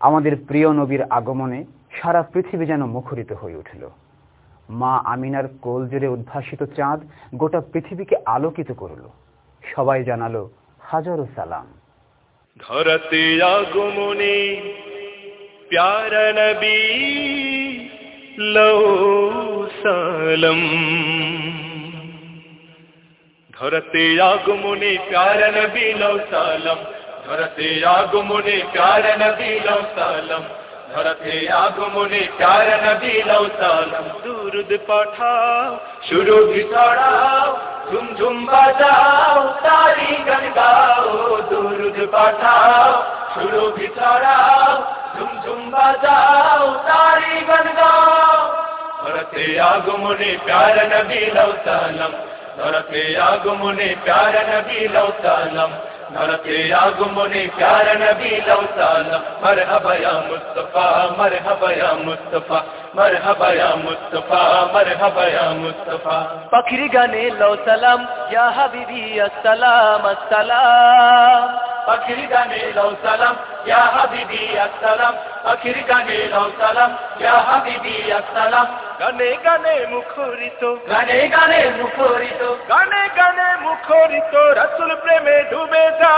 আমাদের প্রিয় নবীর আগমনে সারা পৃথিবী যেন মুখরিত হয়ে উঠল। মা আমিনার কোল জুড়ে উদ্ভাসিত চাঁদ গোটা পৃথিবীকে আলোকিত করল। সবাই জানালো, হাজারো সালাম। ধরতে আগমনে প্যার নবী লও সালাম। ধরতে আগমনে প্যার নবী ধরতে আগমনে প্যার নবী লও সালাম ধরতে আগমনে প্যার নবী লও সালাম দুরুদ পাঠাও भी ছড়াও ঝুম ঝুম বাজাও তারি গান গাও দুরুদ পাঠাও भी ছড়াও ঝুম ঝুম বাজাও তারি গান গাও ধরতে আগমনে প্যার নবী লও সালাম ধরতে আগমনে প্যার নবী লও সালাম تیرا گمنے پیار نبی لو تعالی مرحبا مصطفیٰ مرحبا مصطفیٰ مرحبا مصطفیٰ مرحبا مصطفیٰ. پکھری گنے لو سلام یا حبیبی السلام السلام. پکھری گنے لو سلام یا حبیبی السلام. پکھری گنے لو سلام یا حبیبی السلام. গানে গানে মুখরিত। গানে গানে মুখরিত। গানে গানে মুখরিত রসুল প্রেমে ডুবে যা।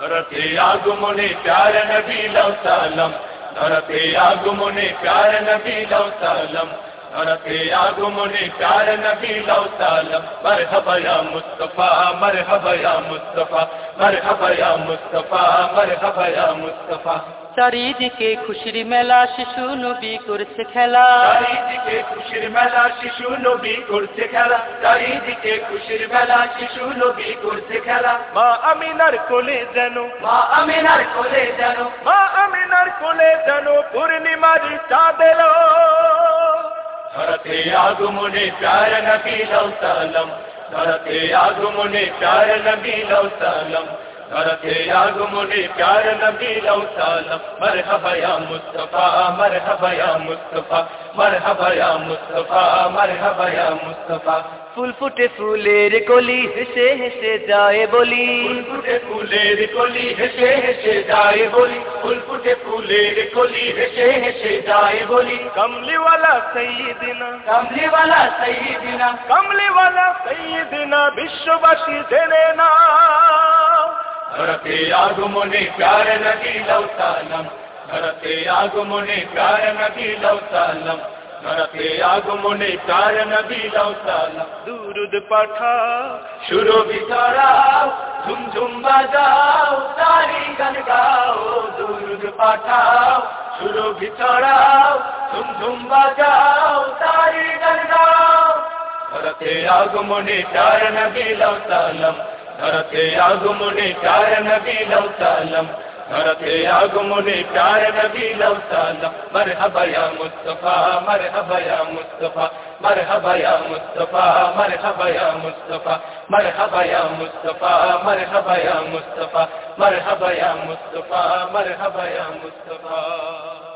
ধরতে আগমনে প্যার নবী লও সালাম। ধরতে আগমনে প্যার নবী লও সালাম। আগমনে প্যার নবী লও সালাম মরহবা ইয়া মুস্তাফা মরহবা ইয়া মুস্তাফা মরহবা ইয়া মুস্তাফা মরহবা ইয়া মুস্তাফা চারিদিকে খুশির মেলা শিশু নবী করছে খেলা। চারিদিকে খুশির মেলা শিশু নবী করছে খেলা। চারিদিকে খুশির মেলা শিশু নবী করছে খেলা। মা আমিনার কোলে যেন মা আমিনার কোলে যেন মা আমিনার কোলে যেন পূর্ণিমারি চাঁদ এলো। ধরতে আগমনে প্যার নবী লও সালাম ধরতে আগমনে প্যার নবী লও সালাম رکھے یاد منی پیار نبی لو سالم مرحبا یا مصطفیٰ مرحبا یا مصطفیٰ مرحبا یا مصطفیٰ مرحبا یا مصطفیٰ. پھول فٹے پھولے رکولی ہسے ہسے جائے بولی. پھول فٹے پھولے رکولی ہسے ہسے جائے بولی. پھول فٹے پھولے رکولی ہسے ہسے جائے بولی. کملی والا صحیح سیدنا کملی والا صحیح سیدنا کملی والا سیدنا بشوباشی دینے دینا ধরাতে আগমনে প্যার নকি লৌতালম ধরাতে আগমনে প্যার নকি লৌতালম ধরাতে আগমনে প্যার নকি লৌতালম দুরুদ পাঠা সুরভি তারাও ঝুমঝুম বাজাও তারি গান গাও দুরুদ পাঠাও সুরভি তারাও ঝুমঝুম বাজাও তারি লও সালাম ধরতে আগমনে প্যার নবী লও সালাম ধরতে আগমনে প্যার নবী লও সালাম মরহবা ইয়া মুস্তাফা মরহবা ইয়া মুস্তাফা মরহবা ইয়া মুস্তাফা মরহবা ইয়া মুস্তাফা মরহবা ইয়া মুস্তাফা মরহবা ইয়া মুস্তাফা মরহবা ইয়া মুস্তাফা মরহবা ইয়া মুস্তাফা